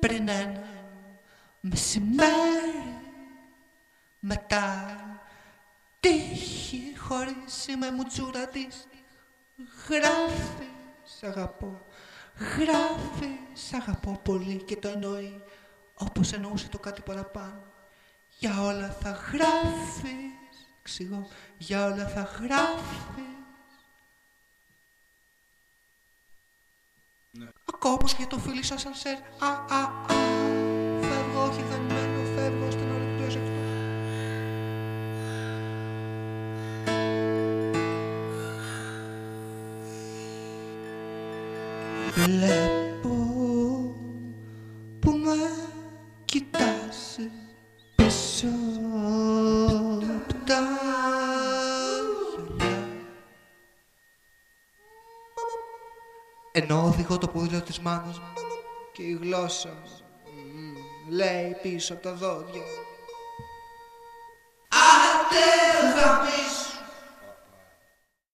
πριν ένα μεσημέρι μετά τύχη χωρίς είμαι μουτσούρα της. Γράφει σ' αγαπώ γράφει σ' αγαπώ πολύ και το εννοεί όπως εννοούσε το κάτι παραπάνω. Για όλα θα γράφεις εξηγώ για όλα θα γράφεις Ναι. Ακόμα και για το φίλο σας σανσέρ. Α, α, α. Φεύγω, όχι δεν μένω, φεύγω στην ώρα του αυτό. Βλέπω που με κοιτάς πίσω απ' τα Ενώ οδηγώ το ποδήλατο της μάνας μου και η γλώσσα μου μ, λέει πίσω από τα δόντια. Άντε